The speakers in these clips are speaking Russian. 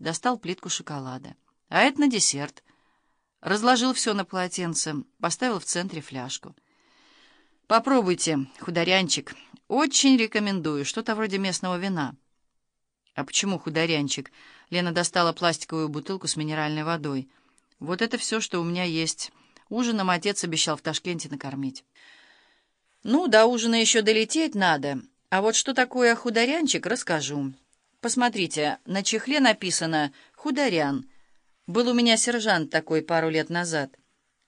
достал плитку шоколада. А это на десерт. Разложил все на полотенце, поставил в центре фляжку. Попробуйте, хударянчик. Очень рекомендую, что-то вроде местного вина. А почему хударянчик? Лена достала пластиковую бутылку с минеральной водой. Вот это все, что у меня есть. Ужином отец обещал в Ташкенте накормить. Ну, до ужина еще долететь надо. А вот что такое хударянчик, расскажу. Посмотрите, на чехле написано «Хударян». Был у меня сержант такой пару лет назад.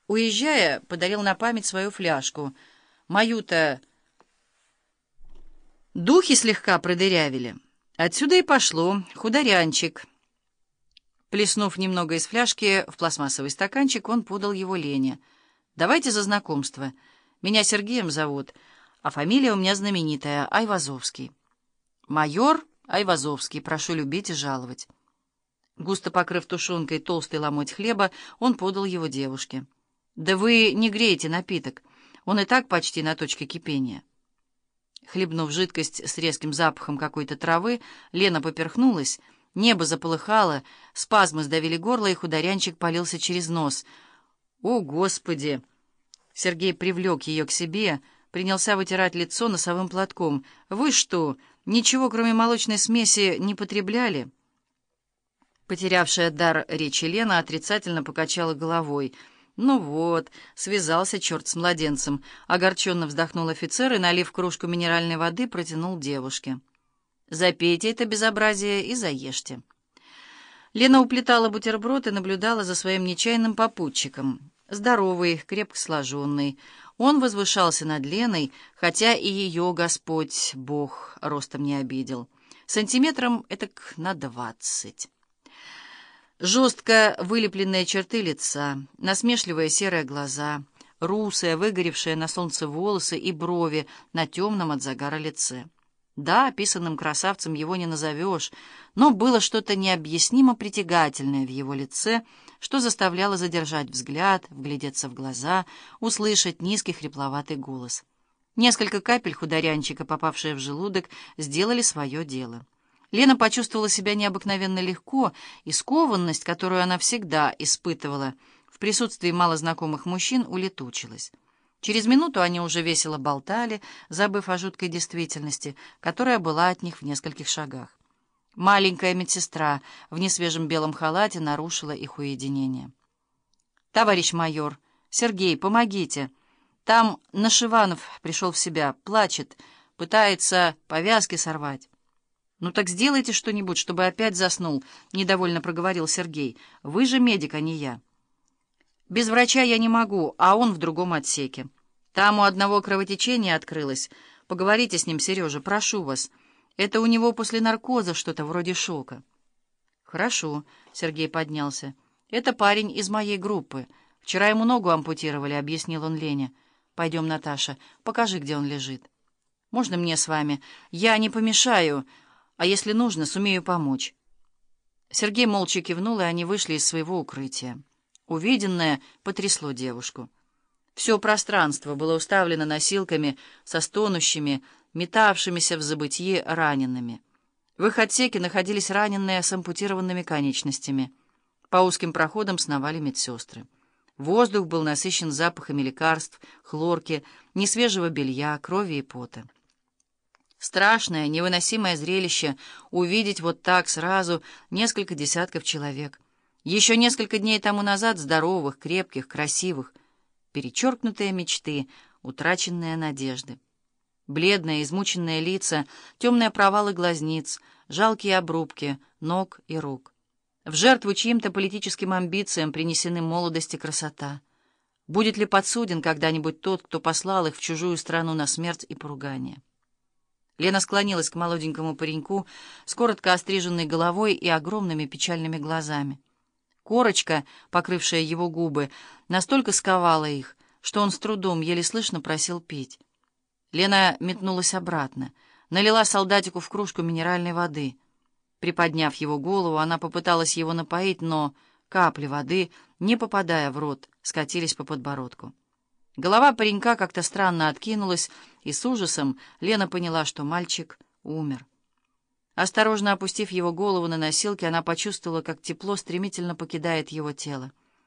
Уезжая, подарил на память свою фляжку. Мою-то духи слегка продырявили. Отсюда и пошло «Хударянчик». Плеснув немного из фляжки в пластмассовый стаканчик, он подал его Лене. «Давайте за знакомство. Меня Сергеем зовут, а фамилия у меня знаменитая — Айвазовский. Майор Айвазовский, прошу любить и жаловать». Густо покрыв тушенкой толстый ломоть хлеба, он подал его девушке. «Да вы не греете напиток, он и так почти на точке кипения». Хлебнув жидкость с резким запахом какой-то травы, Лена поперхнулась, небо заполыхало, спазмы сдавили горло, и хударянчик полился через нос. «О, Господи!» Сергей привлек ее к себе, принялся вытирать лицо носовым платком. «Вы что, ничего, кроме молочной смеси, не потребляли?» Потерявшая дар речи Лена отрицательно покачала головой. «Ну вот, связался черт с младенцем», — огорченно вздохнул офицер и, налив кружку минеральной воды, протянул девушке. «Запейте это безобразие и заешьте». Лена уплетала бутерброд и наблюдала за своим нечаянным попутчиком. Здоровый, крепко сложенный. Он возвышался над Леной, хотя и ее Господь, Бог, ростом не обидел. Сантиметром этак на двадцать. Жестко вылепленные черты лица, насмешливые серые глаза, русые, выгоревшие на солнце волосы и брови на темном от загара лице. Да, описанным красавцем его не назовешь, но было что-то необъяснимо притягательное в его лице, что заставляло задержать взгляд, вглядеться в глаза, услышать низкий хрипловатый голос. Несколько капель хударянчика, попавшие в желудок, сделали свое дело. Лена почувствовала себя необыкновенно легко, и скованность, которую она всегда испытывала в присутствии малознакомых мужчин, улетучилась. Через минуту они уже весело болтали, забыв о жуткой действительности, которая была от них в нескольких шагах. Маленькая медсестра в несвежем белом халате нарушила их уединение. «Товарищ майор, Сергей, помогите! Там Нашиванов пришел в себя, плачет, пытается повязки сорвать». «Ну так сделайте что-нибудь, чтобы опять заснул», — недовольно проговорил Сергей. «Вы же медик, а не я». «Без врача я не могу, а он в другом отсеке. Там у одного кровотечение открылось. Поговорите с ним, Сережа, прошу вас. Это у него после наркоза что-то вроде шока». «Хорошо», — Сергей поднялся. «Это парень из моей группы. Вчера ему ногу ампутировали», — объяснил он Лене. «Пойдем, Наташа, покажи, где он лежит». «Можно мне с вами? Я не помешаю» а если нужно, сумею помочь». Сергей молча кивнул, и они вышли из своего укрытия. Увиденное потрясло девушку. Все пространство было уставлено носилками со стонущими, метавшимися в забытье ранеными. В их отсеке находились раненые с ампутированными конечностями. По узким проходам сновали медсестры. Воздух был насыщен запахами лекарств, хлорки, несвежего белья, крови и пота. Страшное, невыносимое зрелище — увидеть вот так сразу несколько десятков человек. Еще несколько дней тому назад здоровых, крепких, красивых. Перечеркнутые мечты, утраченные надежды. Бледные, измученные лица, темные провалы глазниц, жалкие обрубки ног и рук. В жертву чьим-то политическим амбициям принесены молодость и красота. Будет ли подсуден когда-нибудь тот, кто послал их в чужую страну на смерть и поругание? Лена склонилась к молоденькому пареньку с коротко остриженной головой и огромными печальными глазами. Корочка, покрывшая его губы, настолько сковала их, что он с трудом, еле слышно, просил пить. Лена метнулась обратно, налила солдатику в кружку минеральной воды. Приподняв его голову, она попыталась его напоить, но капли воды, не попадая в рот, скатились по подбородку. Голова паренька как-то странно откинулась, и с ужасом Лена поняла, что мальчик умер. Осторожно опустив его голову на носилки, она почувствовала, как тепло стремительно покидает его тело.